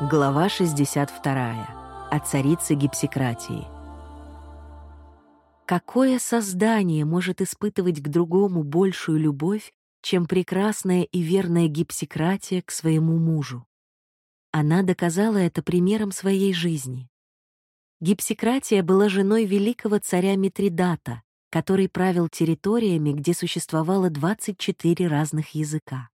Глава 62. О царице гипсикратии. Какое создание может испытывать к другому большую любовь, чем прекрасная и верная гипсикратия к своему мужу? Она доказала это примером своей жизни. Гипсикратия была женой великого царя Митридата, который правил территориями, где существовало 24 разных языка.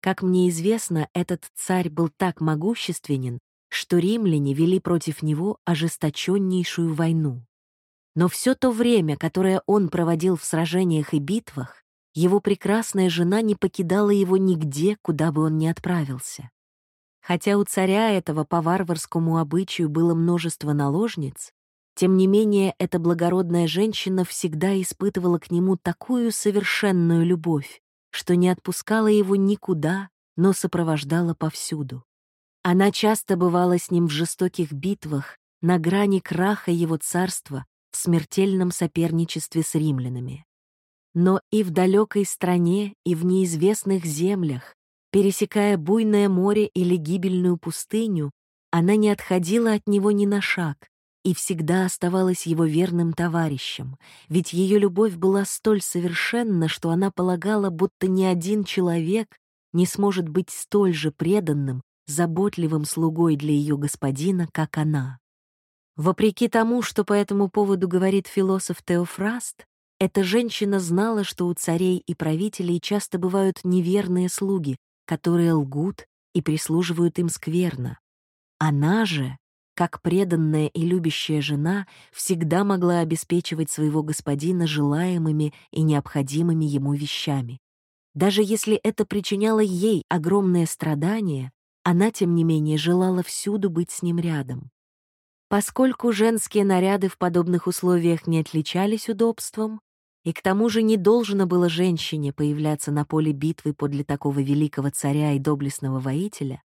Как мне известно, этот царь был так могущественен, что римляне вели против него ожесточеннейшую войну. Но все то время, которое он проводил в сражениях и битвах, его прекрасная жена не покидала его нигде, куда бы он ни отправился. Хотя у царя этого по варварскому обычаю было множество наложниц, тем не менее эта благородная женщина всегда испытывала к нему такую совершенную любовь, что не отпускала его никуда, но сопровождала повсюду. Она часто бывала с ним в жестоких битвах, на грани краха его царства, в смертельном соперничестве с римлянами. Но и в далекой стране, и в неизвестных землях, пересекая буйное море или гибельную пустыню, она не отходила от него ни на шаг, и всегда оставалась его верным товарищем, ведь ее любовь была столь совершенна, что она полагала, будто ни один человек не сможет быть столь же преданным, заботливым слугой для ее господина, как она. Вопреки тому, что по этому поводу говорит философ Теофраст, эта женщина знала, что у царей и правителей часто бывают неверные слуги, которые лгут и прислуживают им скверно. Она же как преданная и любящая жена всегда могла обеспечивать своего господина желаемыми и необходимыми ему вещами. Даже если это причиняло ей огромное страдание, она, тем не менее, желала всюду быть с ним рядом. Поскольку женские наряды в подобных условиях не отличались удобством, и к тому же не должно было женщине появляться на поле битвы подле такого великого царя и доблестного воителя,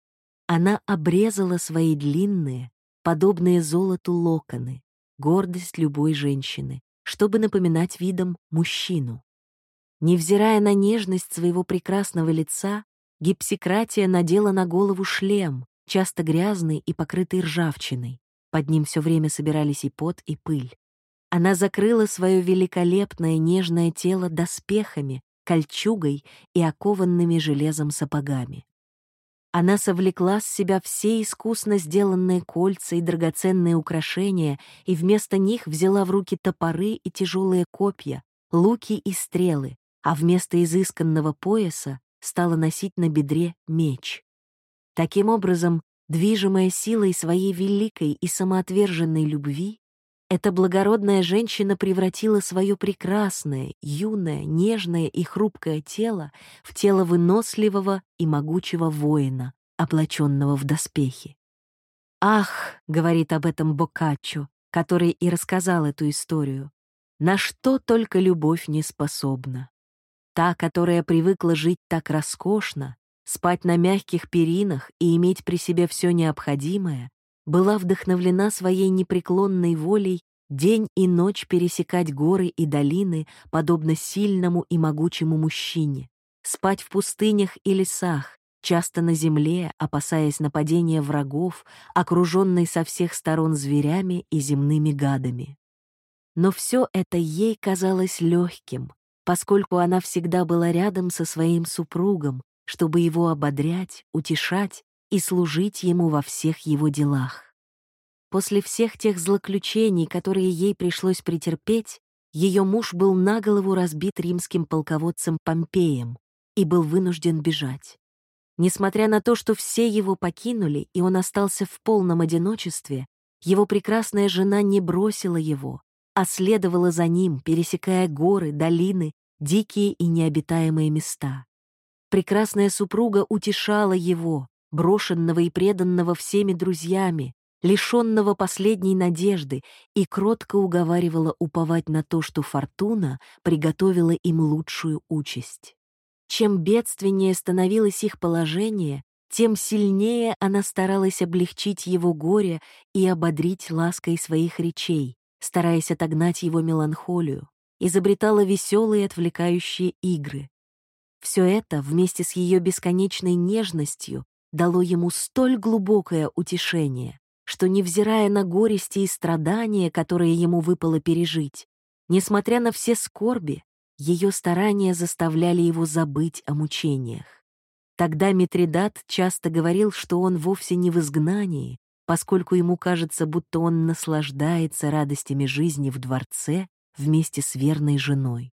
она обрезала свои длинные, подобные золоту локоны, гордость любой женщины, чтобы напоминать видом мужчину. Невзирая на нежность своего прекрасного лица, гипсикратия надела на голову шлем, часто грязный и покрытый ржавчиной. Под ним все время собирались и пот, и пыль. Она закрыла свое великолепное нежное тело доспехами, кольчугой и окованными железом сапогами. Она совлекла с себя все искусно сделанные кольца и драгоценные украшения и вместо них взяла в руки топоры и тяжелые копья, луки и стрелы, а вместо изысканного пояса стала носить на бедре меч. Таким образом, движимая силой своей великой и самоотверженной любви, эта благородная женщина превратила свое прекрасное, юное, нежное и хрупкое тело в тело выносливого и могучего воина, облаченного в доспехи. «Ах!» — говорит об этом Боккаччо, который и рассказал эту историю. «На что только любовь не способна. Та, которая привыкла жить так роскошно, спать на мягких перинах и иметь при себе все необходимое, была вдохновлена своей непреклонной волей день и ночь пересекать горы и долины, подобно сильному и могучему мужчине, спать в пустынях и лесах, часто на земле, опасаясь нападения врагов, окруженной со всех сторон зверями и земными гадами. Но все это ей казалось легким, поскольку она всегда была рядом со своим супругом, чтобы его ободрять, утешать и служить ему во всех его делах. После всех тех злоключений, которые ей пришлось претерпеть, ее муж был на голову разбит римским полководцем Помпеем и был вынужден бежать. Несмотря на то, что все его покинули, и он остался в полном одиночестве, его прекрасная жена не бросила его, а следовала за ним, пересекая горы, долины, дикие и необитаемые места. Прекрасная супруга утешала его, брошенного и преданного всеми друзьями, лишенного последней надежды, и кротко уговаривала уповать на то, что фортуна приготовила им лучшую участь. Чем бедственнее становилось их положение, тем сильнее она старалась облегчить его горе и ободрить лаской своих речей, стараясь отогнать его меланхолию, изобретала веселые отвлекающие игры. Все это, вместе с ее бесконечной нежностью, дало ему столь глубокое утешение, что, невзирая на горести и страдания, которые ему выпало пережить, несмотря на все скорби, ее старания заставляли его забыть о мучениях. Тогда Митридат часто говорил, что он вовсе не в изгнании, поскольку ему кажется, будто он наслаждается радостями жизни в дворце вместе с верной женой.